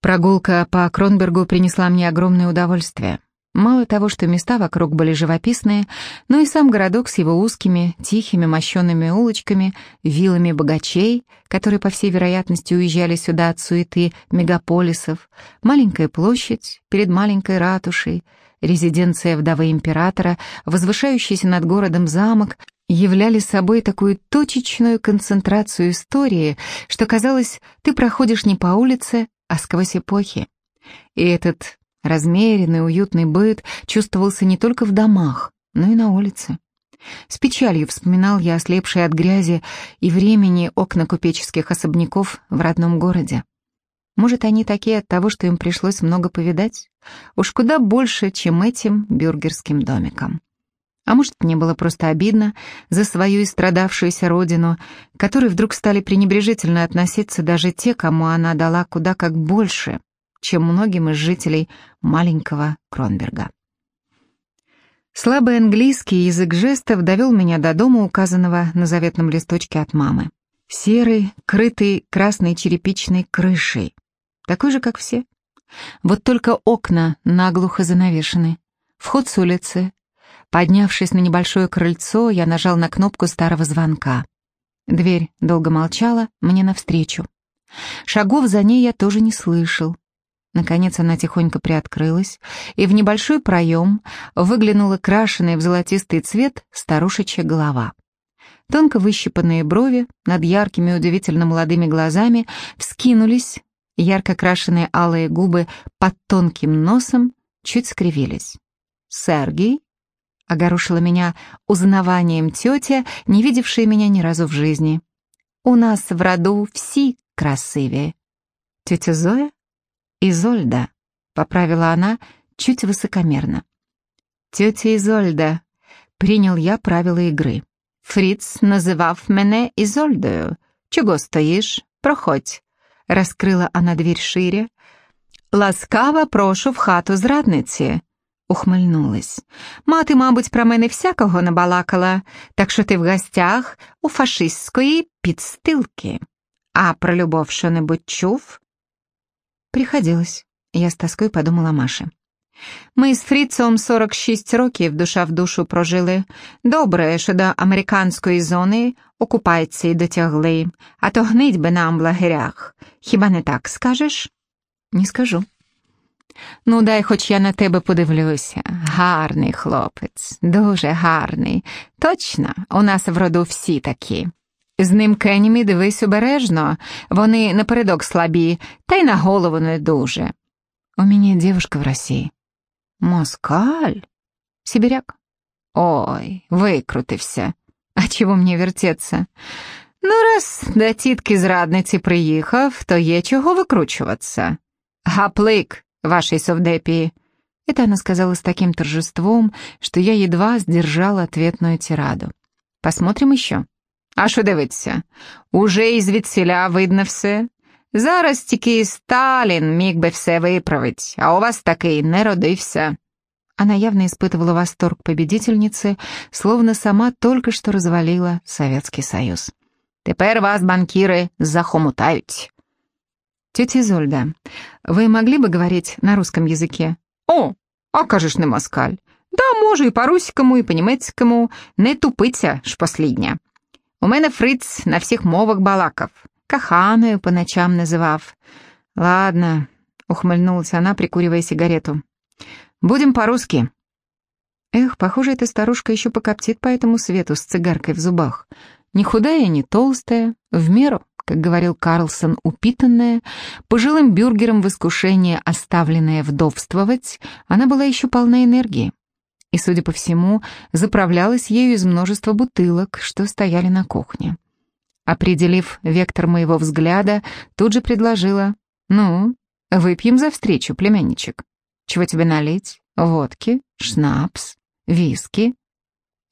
Прогулка по Кронбергу принесла мне огромное удовольствие. Мало того, что места вокруг были живописные, но и сам городок с его узкими, тихими, мощенными улочками, виллами богачей, которые, по всей вероятности, уезжали сюда от суеты мегаполисов, маленькая площадь перед маленькой ратушей, резиденция вдовы императора, возвышающийся над городом замок, являли собой такую точечную концентрацию истории, что казалось, ты проходишь не по улице, а сквозь эпохи. И этот размеренный, уютный быт чувствовался не только в домах, но и на улице. С печалью вспоминал я ослепшие от грязи и времени окна купеческих особняков в родном городе. Может, они такие от того, что им пришлось много повидать? Уж куда больше, чем этим бюргерским домиком. А может, мне было просто обидно за свою истрадавшуюся родину, которой вдруг стали пренебрежительно относиться даже те, кому она дала куда как больше, чем многим из жителей маленького Кронберга. Слабый английский язык жестов довел меня до дома, указанного на заветном листочке от мамы. Серый, крытый красной черепичной крышей. Такой же, как все. Вот только окна наглухо занавешены. Вход с улицы, Поднявшись на небольшое крыльцо, я нажал на кнопку старого звонка. Дверь долго молчала мне навстречу. Шагов за ней я тоже не слышал. Наконец она тихонько приоткрылась, и в небольшой проем выглянула крашеная в золотистый цвет старушечья голова. Тонко выщипанные брови над яркими удивительно молодыми глазами вскинулись, ярко крашеные алые губы под тонким носом чуть скривились. «Сергей?» Огорошила меня узнаванием тетя, не видевшая меня ни разу в жизни. «У нас в роду все красивее». «Тетя Зоя?» «Изольда», — поправила она чуть высокомерно. «Тетя Изольда», — принял я правила игры. «Фриц называв мене Изольдою. Чого стоишь? Проходь». Раскрыла она дверь шире. «Ласкаво прошу в хату зрадниці ухмильнулась. Мати, мабуть, про мене всякого набалакала, так що ти в гостях у фашистської підстилки. А про любов що-небудь чув? Приходилось. Я з тоскою подумала Маше. Ми з Фріцом 46 років душа в душу прожили. Добре, що до американської зони окупації дотягли, а то гнить би нам в лагерях. Хіба не так скажеш? Не скажу. Ну, дай хоч я на тебе подивлюся. Гарний хлопець, дуже гарний. Точно, у нас в роду всі такі. З ним Кенімі дивись обережно, вони напередок слабі, та й на голову не дуже. У мене дівчинка в Росії. Москаль? Сибиряк? Ой, викрутився. А чого мені вертеться? Ну, раз до тітки зрадниці приїхав, то є чого викручуватися. Гаплик, вашей совдепии». Это она сказала с таким торжеством, что я едва сдержала ответную тираду. «Посмотрим еще». «А що дивиться? Уже із відсіля видно все. Зараз тільки Сталін міг би все виправить, а у вас такий не родився». Она явно испытывала восторг победительницы, словно сама только что развалила Советский Союз. «Тепер вас, банкиры, захомутають». «Тетя Изольда, вы могли бы говорить на русском языке?» «О, а кажеш не москаль. Да, можу і по-руському, і по-німецькому. Не тупиться ж послідня. У мене фриц на всіх мовах балакав. Каханою по ночам называв. Ладно, ухмыльнулась она, прикуривая сигарету. Будем по-русски. Эх, похоже, эта старушка еще покоптит по этому свету с цигаркой в зубах. Не худая, не толстая, в меру как говорил Карлсон, упитанная, пожилым бюргером в искушение оставленная вдовствовать, она была еще полна энергии. И, судя по всему, заправлялась ею из множества бутылок, что стояли на кухне. Определив вектор моего взгляда, тут же предложила, «Ну, выпьем за встречу, племянничек. Чего тебе налить? Водки? Шнапс? Виски?»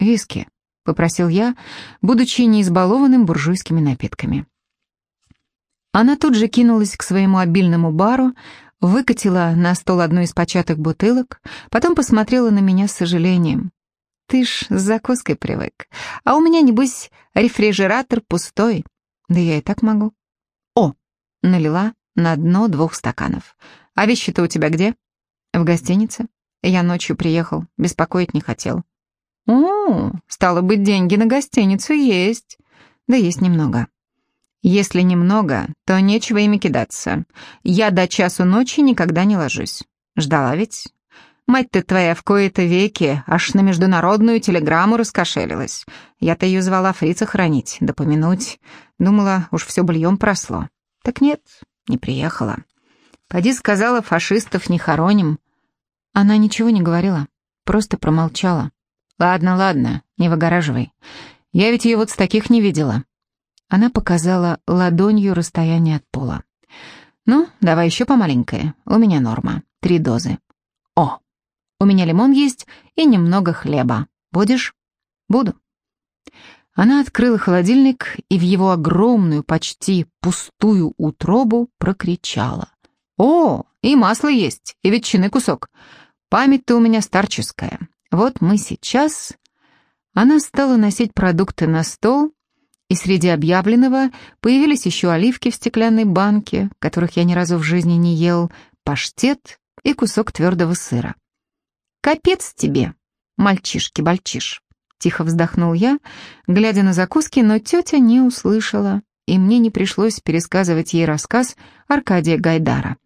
«Виски», — попросил я, будучи не избалованным буржуйскими напитками. Она тут же кинулась к своему обильному бару, выкатила на стол одну из початых бутылок, потом посмотрела на меня с сожалением. «Ты ж с закуской привык, а у меня, небось, рефрижератор пустой. Да я и так могу». «О!» — налила на дно двух стаканов. А вещи-то у тебя где? В гостинице. Я ночью приехал, беспокоить не хотел. О, стало быть, деньги на гостиницу есть. Да есть немного. Если немного, то нечего ими кидаться. Я до часу ночи никогда не ложусь. Ждала ведь? Мать ты твоя в кои-то веки аж на международную телеграмму раскошелилась. Я-то ее звала фрица хранить, да помянуть. Думала, уж все бульем просло. Так нет, не приехала. Поди сказала, фашистов не хороним. Она ничего не говорила, просто промолчала. Ладно, ладно, не выгораживай. Я ведь ее вот с таких не видела. Она показала ладонью расстояние от пола. «Ну, давай еще помаленькое. У меня норма. Три дозы. О, у меня лимон есть и немного хлеба. Будешь?» «Буду». Она открыла холодильник и в его огромную, почти пустую утробу прокричала. «О, и масло есть, и ветчины кусок. Память-то у меня старческая. Вот мы сейчас...» Она стала носить продукты на стол, и среди объявленного появились еще оливки в стеклянной банке, которых я ни разу в жизни не ел, паштет и кусок твердого сыра. «Капец тебе, мальчишки-бальчиш!» Тихо вздохнул я, глядя на закуски, но тетя не услышала, и мне не пришлось пересказывать ей рассказ Аркадия Гайдара.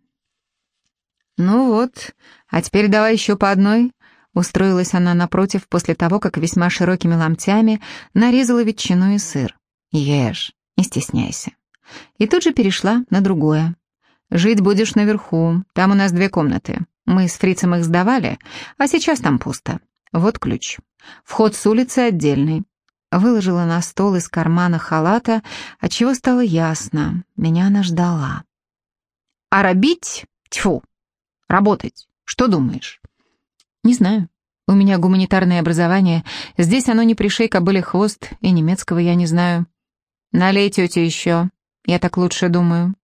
«Ну вот, а теперь давай еще по одной», Устроилась она напротив после того, как весьма широкими ломтями нарезала ветчину и сыр. Ешь, не стесняйся. И тут же перешла на другое. Жить будешь наверху, там у нас две комнаты. Мы с фрицем их сдавали, а сейчас там пусто. Вот ключ. Вход с улицы отдельный. Выложила на стол из кармана халата, отчего стало ясно. Меня она ждала. А робить? Тьфу. Работать. Что думаешь? Не знаю. У меня гуманитарное образование. Здесь оно не пришей кобыле хвост, и немецкого я не знаю. «Налей тете еще, я так лучше думаю».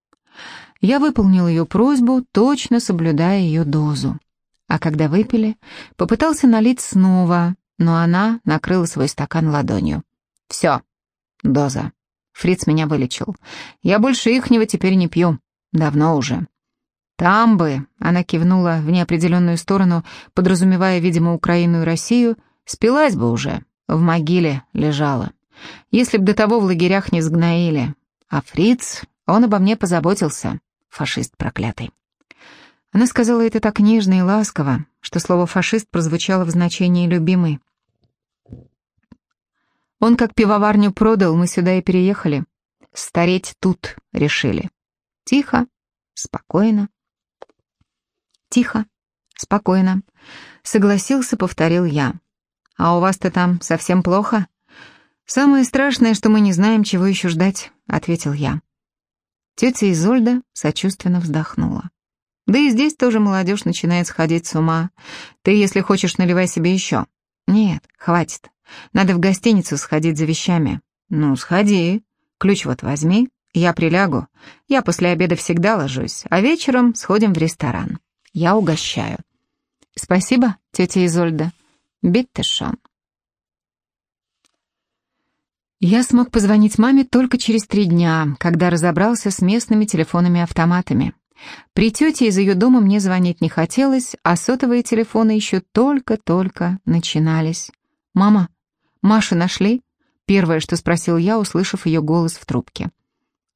Я выполнил ее просьбу, точно соблюдая ее дозу. А когда выпили, попытался налить снова, но она накрыла свой стакан ладонью. «Все, доза. Фриц меня вылечил. Я больше ихнего теперь не пью. Давно уже». «Там бы», — она кивнула в неопределенную сторону, подразумевая, видимо, Украину и Россию, «спилась бы уже, в могиле лежала». Если б до того в лагерях не сгноили. А фриц, он обо мне позаботился, фашист проклятый. Она сказала это так нежно и ласково, что слово «фашист» прозвучало в значении «любимый». Он как пивоварню продал, мы сюда и переехали. Стареть тут решили. Тихо, спокойно. Тихо, спокойно. Согласился, повторил я. А у вас-то там совсем плохо? «Самое страшное, что мы не знаем, чего еще ждать», — ответил я. Тетя Изольда сочувственно вздохнула. «Да и здесь тоже молодежь начинает сходить с ума. Ты, если хочешь, наливай себе еще». «Нет, хватит. Надо в гостиницу сходить за вещами». «Ну, сходи. Ключ вот возьми. Я прилягу. Я после обеда всегда ложусь, а вечером сходим в ресторан. Я угощаю». «Спасибо, тетя Изольда. Bitteschön». Я смог позвонить маме только через три дня, когда разобрался с местными телефонами-автоматами. При тете из ее дома мне звонить не хотелось, а сотовые телефоны еще только-только начинались. «Мама, Машу нашли?» Первое, что спросил я, услышав ее голос в трубке.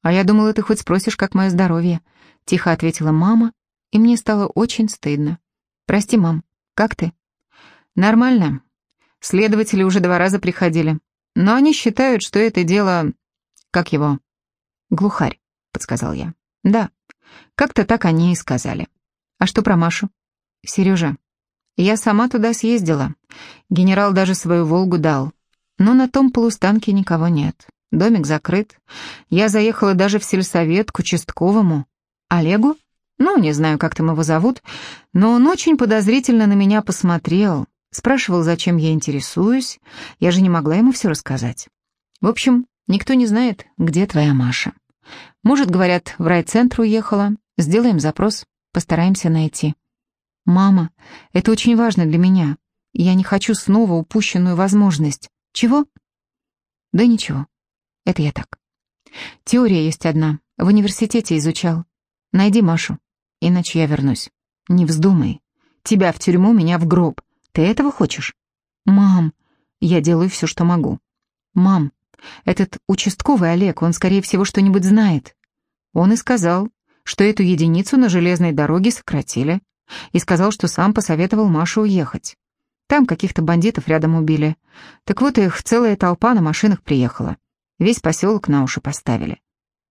«А я думала, ты хоть спросишь, как мое здоровье», — тихо ответила мама, и мне стало очень стыдно. «Прости, мам, как ты?» «Нормально. Следователи уже два раза приходили. Но они считают, что это дело... Как его? Глухарь, подсказал я. Да, как-то так они и сказали. А что про Машу? Сережа, я сама туда съездила. Генерал даже свою «Волгу» дал. Но на том полустанке никого нет. Домик закрыт. Я заехала даже в сельсовет к участковому. Олегу? Ну, не знаю, как там его зовут, но он очень подозрительно на меня посмотрел. Спрашивал, зачем я интересуюсь. Я же не могла ему все рассказать. В общем, никто не знает, где твоя Маша. Может, говорят, в райцентр уехала. Сделаем запрос, постараемся найти. Мама, это очень важно для меня. Я не хочу снова упущенную возможность. Чего? Да ничего. Это я так. Теория есть одна. В университете изучал. Найди Машу, иначе я вернусь. Не вздумай. Тебя в тюрьму, меня в гроб. Ты этого хочешь? Мам, я делаю все, что могу. Мам, этот участковый Олег, он, скорее всего, что-нибудь знает. Он и сказал, что эту единицу на железной дороге сократили. И сказал, что сам посоветовал Маше уехать. Там каких-то бандитов рядом убили. Так вот их целая толпа на машинах приехала. Весь поселок на уши поставили.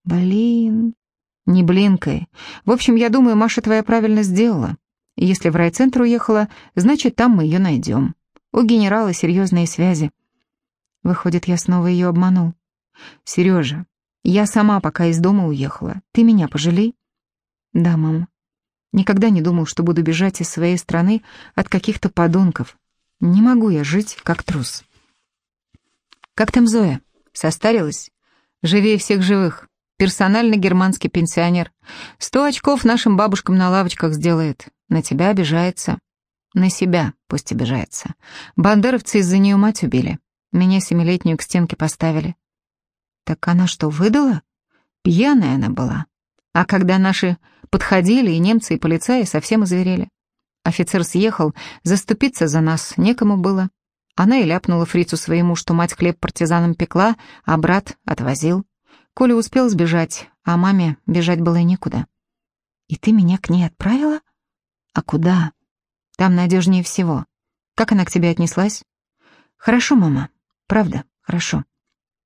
Блин. Не блинкой. В общем, я думаю, Маша твоя правильно сделала. Если в райцентр уехала, значит, там мы ее найдем. У генерала серьезные связи. Выходит, я снова ее обманул. Сережа, я сама пока из дома уехала. Ты меня пожалей? Да, мама. Никогда не думал, что буду бежать из своей страны от каких-то подонков. Не могу я жить, как трус. Как там Зоя? Состарилась? Живее всех живых. Персональный германский пенсионер. Сто очков нашим бабушкам на лавочках сделает. На тебя обижается. На себя пусть обижается. Бандеровцы из-за нее мать убили. Меня семилетнюю к стенке поставили. Так она что, выдала? Пьяная она была. А когда наши подходили, и немцы, и полицаи совсем озверели. Офицер съехал, заступиться за нас некому было. Она и ляпнула фрицу своему, что мать хлеб партизанам пекла, а брат отвозил. Коля успел сбежать, а маме бежать было некуда. «И ты меня к ней отправила? А куда?» Там надежнее всего. Как она к тебе отнеслась? Хорошо, мама. Правда, хорошо.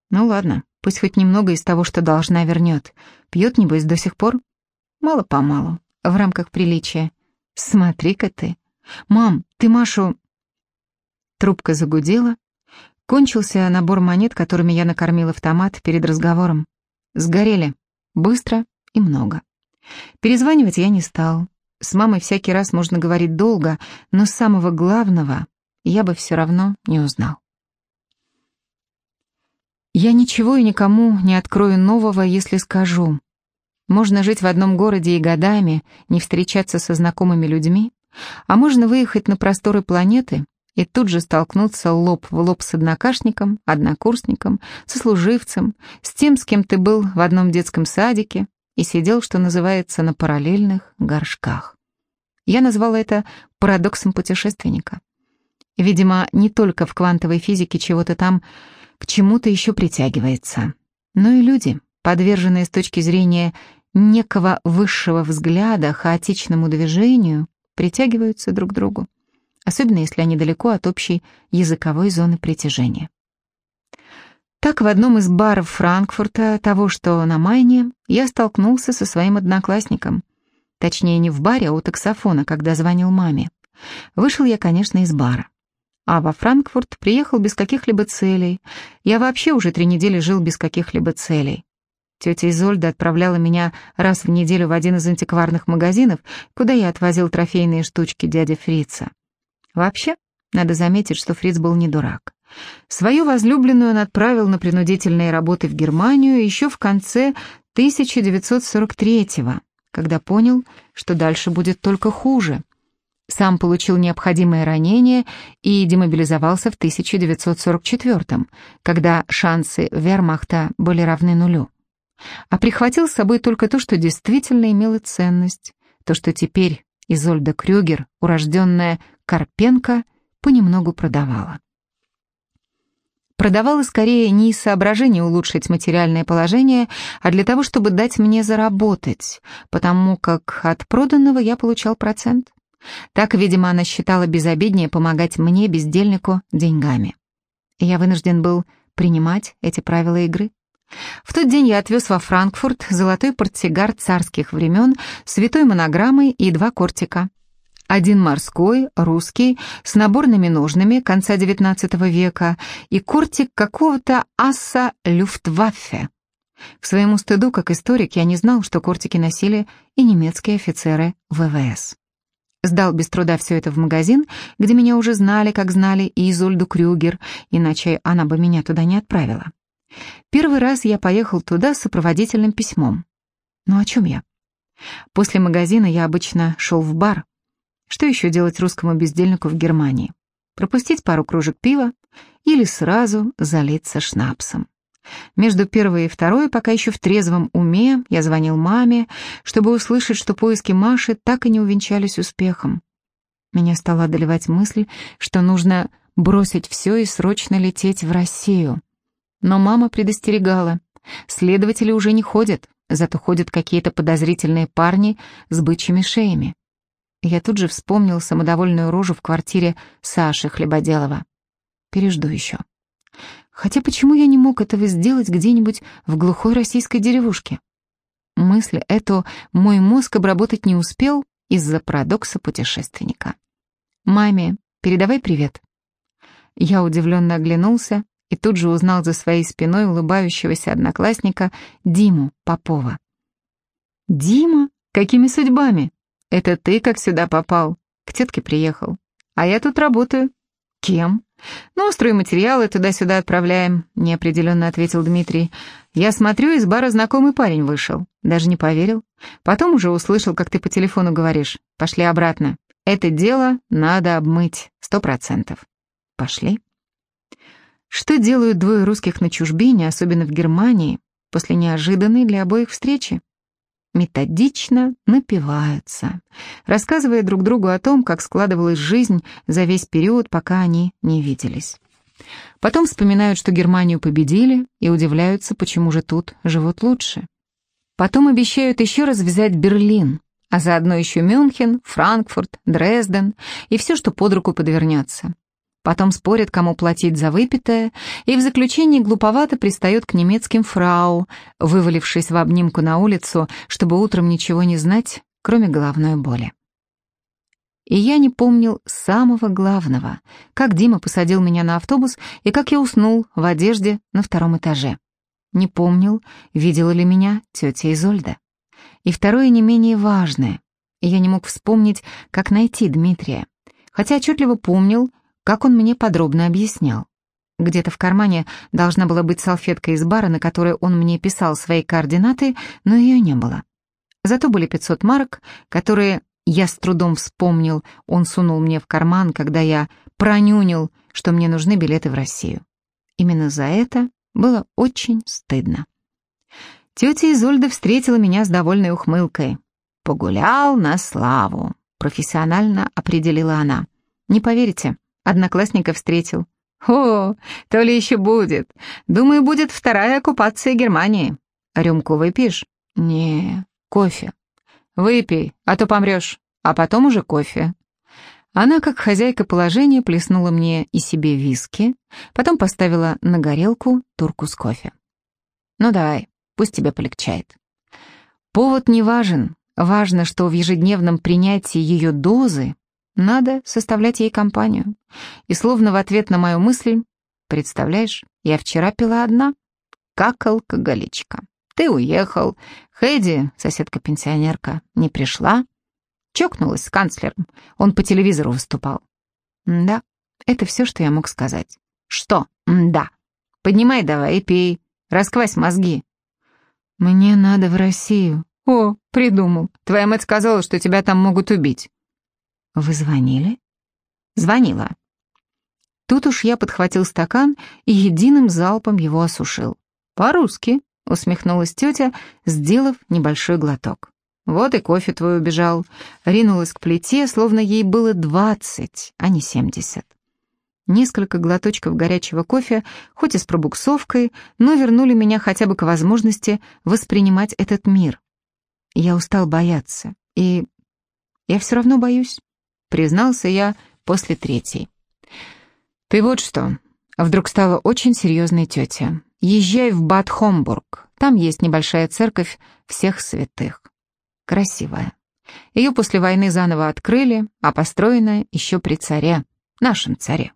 Ну ладно, пусть хоть немного из того, что должна, вернет. Пьет, небось, до сих пор? Мало-помалу, в рамках приличия. Смотри-ка ты. Мам, ты Машу... Трубка загудела. Кончился набор монет, которыми я накормил автомат перед разговором. Сгорели. Быстро и много. Перезванивать я не стал. С мамой всякий раз можно говорить долго, но самого главного я бы все равно не узнал. Я ничего и никому не открою нового, если скажу. Можно жить в одном городе и годами, не встречаться со знакомыми людьми, а можно выехать на просторы планеты и тут же столкнуться лоб в лоб с однокашником, однокурсником, сослуживцем, с тем, с кем ты был в одном детском садике, и сидел, что называется, на параллельных горшках. Я назвала это парадоксом путешественника. Видимо, не только в квантовой физике чего-то там к чему-то еще притягивается, но и люди, подверженные с точки зрения некого высшего взгляда хаотичному движению, притягиваются друг к другу, особенно если они далеко от общей языковой зоны притяжения. Так в одном из баров Франкфурта, того, что на Майне, я столкнулся со своим одноклассником. Точнее, не в баре, а у таксофона, когда звонил маме. Вышел я, конечно, из бара. А во Франкфурт приехал без каких-либо целей. Я вообще уже три недели жил без каких-либо целей. Тетя Изольда отправляла меня раз в неделю в один из антикварных магазинов, куда я отвозил трофейные штучки дяди Фрица. Вообще, надо заметить, что Фриц был не дурак. Свою возлюбленную он отправил на принудительные работы в Германию еще в конце 1943-го, когда понял, что дальше будет только хуже. Сам получил необходимое ранение и демобилизовался в 1944-м, когда шансы вермахта были равны нулю. А прихватил с собой только то, что действительно имело ценность, то, что теперь Изольда Крюгер, урожденная Карпенко, понемногу продавала. Продавала скорее не из соображения улучшить материальное положение, а для того, чтобы дать мне заработать, потому как от проданного я получал процент. Так, видимо, она считала безобиднее помогать мне, бездельнику, деньгами. я вынужден был принимать эти правила игры. В тот день я отвез во Франкфурт золотой портсигар царских времен, святой монограммой и два кортика. Один морской, русский, с наборными ножными конца XIX века и кортик какого-то аса Люфтваффе. К своему стыду, как историк, я не знал, что кортики носили и немецкие офицеры ВВС. Сдал без труда все это в магазин, где меня уже знали, как знали и Изольду Крюгер, иначе она бы меня туда не отправила. Первый раз я поехал туда с сопроводительным письмом. Ну о чем я? После магазина я обычно шел в бар, что еще делать русскому бездельнику в Германии? Пропустить пару кружек пива или сразу залиться шнапсом. Между первой и второй, пока еще в трезвом уме, я звонил маме, чтобы услышать, что поиски Маши так и не увенчались успехом. Меня стала одолевать мысль, что нужно бросить все и срочно лететь в Россию. Но мама предостерегала. Следователи уже не ходят, зато ходят какие-то подозрительные парни с бычьими шеями. Я тут же вспомнил самодовольную рожу в квартире Саши Хлебоделова. Пережду еще. Хотя почему я не мог этого сделать где-нибудь в глухой российской деревушке? Мысль эту мой мозг обработать не успел из-за парадокса путешественника. «Маме, передавай привет». Я удивленно оглянулся и тут же узнал за своей спиной улыбающегося одноклассника Диму Попова. «Дима? Какими судьбами? Это ты как сюда попал? К тетке приехал. А я тут работаю. Кем?» «Ну, стройматериалы туда-сюда отправляем», — неопределенно ответил Дмитрий. «Я смотрю, из бара знакомый парень вышел. Даже не поверил. Потом уже услышал, как ты по телефону говоришь. Пошли обратно. Это дело надо обмыть. Сто процентов». «Пошли». Что делают двое русских на чужбине, особенно в Германии, после неожиданной для обоих встречи? Методично напиваются, рассказывая друг другу о том, как складывалась жизнь за весь период, пока они не виделись. Потом вспоминают, что Германию победили, и удивляются, почему же тут живут лучше. Потом обещают еще раз взять Берлин, а заодно еще Мюнхен, Франкфурт, Дрезден и все, что под руку подвернется. Потом спорят, кому платить за выпитое, и в заключении глуповато пристает к немецким фрау, вывалившись в обнимку на улицу, чтобы утром ничего не знать, кроме головной боли. И я не помнил самого главного, как Дима посадил меня на автобус и как я уснул в одежде на втором этаже. Не помнил, видела ли меня тетя Изольда. И второе не менее важное. Я не мог вспомнить, как найти Дмитрия. Хотя отчетливо помнил, как он мне подробно объяснял. Где-то в кармане должна была быть салфетка из бара, на которой он мне писал свои координаты, но ее не было. Зато были 500 марок, которые я с трудом вспомнил, он сунул мне в карман, когда я пронюнил, что мне нужны билеты в Россию. Именно за это было очень стыдно. Тетя Изольда встретила меня с довольной ухмылкой. «Погулял на славу», — профессионально определила она. «Не поверите, Одноклассника встретил. «О, то ли еще будет. Думаю, будет вторая оккупация Германии. Рюмку выпьешь?» «Не, кофе». «Выпей, а то помрешь. А потом уже кофе». Она, как хозяйка положения, плеснула мне и себе виски, потом поставила на горелку турку с кофе. «Ну давай, пусть тебе полегчает». Повод не важен. Важно, что в ежедневном принятии ее дозы надо составлять ей компанию. И словно в ответ на мою мысль, представляешь, я вчера пила одна, как алкоголичка. Ты уехал, Хэдди, соседка-пенсионерка, не пришла. Чокнулась с канцлером, он по телевизору выступал. Да, это все, что я мог сказать. Что? Да. Поднимай давай и пей, расквась мозги. Мне надо в Россию. О, придумал. Твоя мать сказала, что тебя там могут убить. «Вы звонили?» «Звонила». Тут уж я подхватил стакан и единым залпом его осушил. «По-русски», — усмехнулась тетя, сделав небольшой глоток. «Вот и кофе твой убежал». Ринулась к плите, словно ей было двадцать, а не семьдесят. Несколько глоточков горячего кофе, хоть и с пробуксовкой, но вернули меня хотя бы к возможности воспринимать этот мир. Я устал бояться, и я все равно боюсь признался я после третьей. «Ты вот что», — вдруг стала очень серьезной тетя, «езжай в Бад Хомбург, там есть небольшая церковь всех святых. Красивая. Ее после войны заново открыли, а построена еще при царе, нашем царе.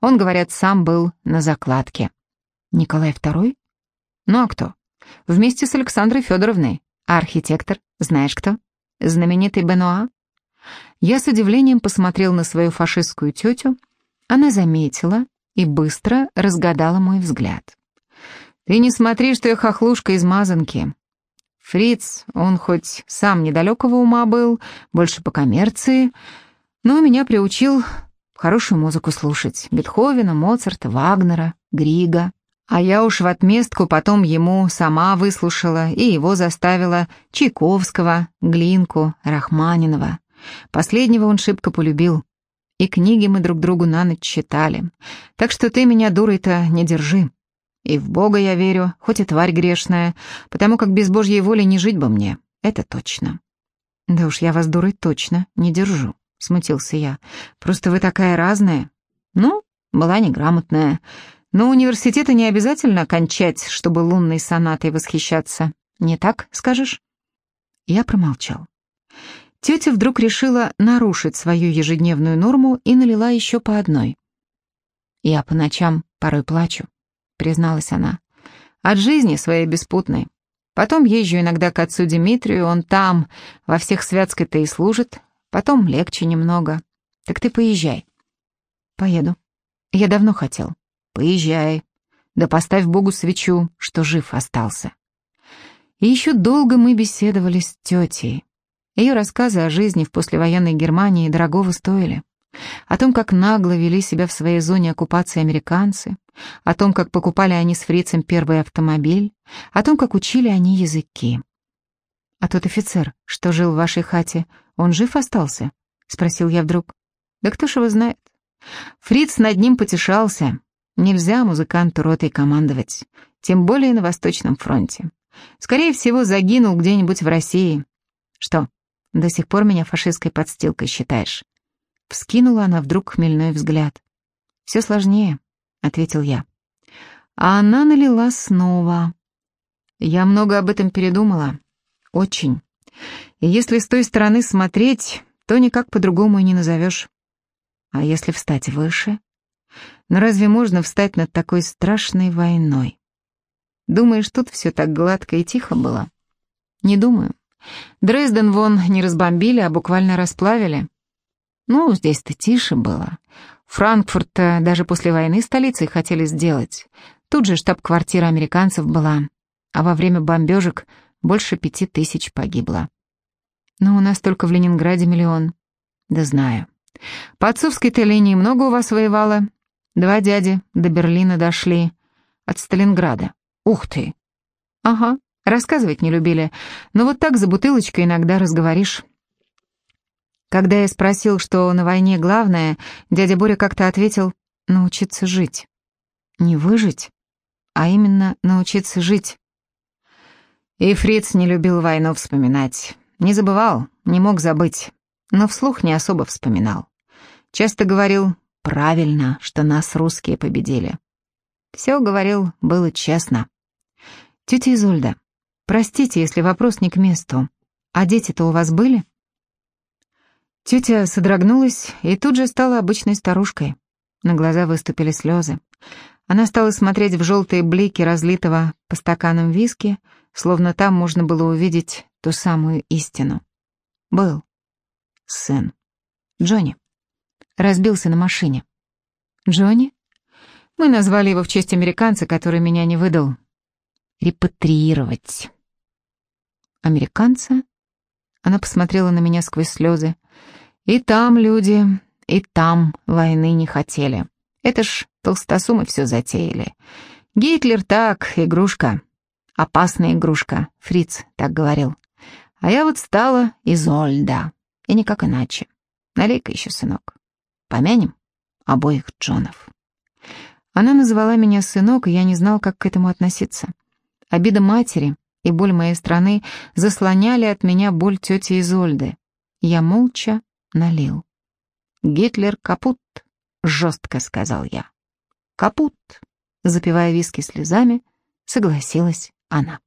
Он, говорят, сам был на закладке. Николай II? Ну а кто? Вместе с Александрой Федоровной. А архитектор, знаешь кто? Знаменитый Бенуа? Я с удивлением посмотрел на свою фашистскую тетю. Она заметила и быстро разгадала мой взгляд. «Ты не смотри, что я хохлушка из мазанки. Фриц, он хоть сам недалекого ума был, больше по коммерции, но меня приучил хорошую музыку слушать. Бетховена, Моцарта, Вагнера, Грига. А я уж в отместку потом ему сама выслушала и его заставила Чайковского, Глинку, Рахманинова. Последнего он шибко полюбил. И книги мы друг другу на ночь читали. Так что ты меня дурой-то не держи. И в Бога я верю, хоть и тварь грешная, потому как без Божьей воли не жить бы мне. Это точно. Да уж я вас дурой точно не держу, смутился я. Просто вы такая разная. Ну, была неграмотная. Но университета не обязательно кончать, чтобы лунной сонатой восхищаться. Не так, скажешь? Я промолчал. Тетя вдруг решила нарушить свою ежедневную норму и налила еще по одной. Я по ночам порой плачу. — призналась она. «От жизни своей беспутной. Потом езжу иногда к отцу Дмитрию, он там, во всех святской-то и служит. Потом легче немного. Так ты поезжай». «Поеду. Я давно хотел». «Поезжай. Да поставь Богу свечу, что жив остался». И еще долго мы беседовали с тетей. Ее рассказы о жизни в послевоенной Германии дорогого стоили о том, как нагло вели себя в своей зоне оккупации американцы, о том, как покупали они с фрицем первый автомобиль, о том, как учили они языки. «А тот офицер, что жил в вашей хате, он жив остался?» — спросил я вдруг. «Да кто ж его знает?» Фриц над ним потешался. Нельзя музыканту ротой командовать, тем более на Восточном фронте. Скорее всего, загинул где-нибудь в России. Что, до сих пор меня фашистской подстилкой считаешь? Вскинула она вдруг хмельной взгляд. «Все сложнее», — ответил я. А она налила снова. Я много об этом передумала. Очень. И если с той стороны смотреть, то никак по-другому и не назовешь. А если встать выше? Но разве можно встать над такой страшной войной? Думаешь, тут все так гладко и тихо было? Не думаю. Дрезден вон не разбомбили, а буквально расплавили. Ну, здесь-то тише было. Франкфурт даже после войны столицей хотели сделать. Тут же штаб-квартира американцев была, а во время бомбежек больше пяти тысяч погибло. Но у нас только в Ленинграде миллион. Да знаю. По отцовской-то линии много у вас воевало? Два дяди до Берлина дошли. От Сталинграда. Ух ты! Ага, рассказывать не любили. Но вот так за бутылочкой иногда разговоришь. Когда я спросил, что на войне главное, дядя Боря как-то ответил «научиться жить». Не выжить, а именно научиться жить. И Фриц не любил войну вспоминать. Не забывал, не мог забыть, но вслух не особо вспоминал. Часто говорил «правильно, что нас русские победили». Все, говорил, было честно. Тетя Изольда, простите, если вопрос не к месту. А дети-то у вас были? Тетя содрогнулась и тут же стала обычной старушкой. На глаза выступили слезы. Она стала смотреть в желтые блики разлитого по стаканам виски, словно там можно было увидеть ту самую истину. Был сын. Джонни. Разбился на машине. Джонни? Мы назвали его в честь американца, который меня не выдал. Репатриировать. Американца? Она посмотрела на меня сквозь слезы. И там люди, и там войны не хотели. Это ж толстосумы все затеяли. Гитлер так, игрушка. Опасная игрушка, Фриц так говорил. А я вот стала Изольда. И никак иначе. Налей-ка еще, сынок. Помянем обоих Джонов. Она называла меня сынок, и я не знал, как к этому относиться. Обида матери и боль моей страны заслоняли от меня боль тети Изольды. Я молча налил. «Гитлер капут», — жестко сказал я. «Капут», — запивая виски слезами, согласилась она.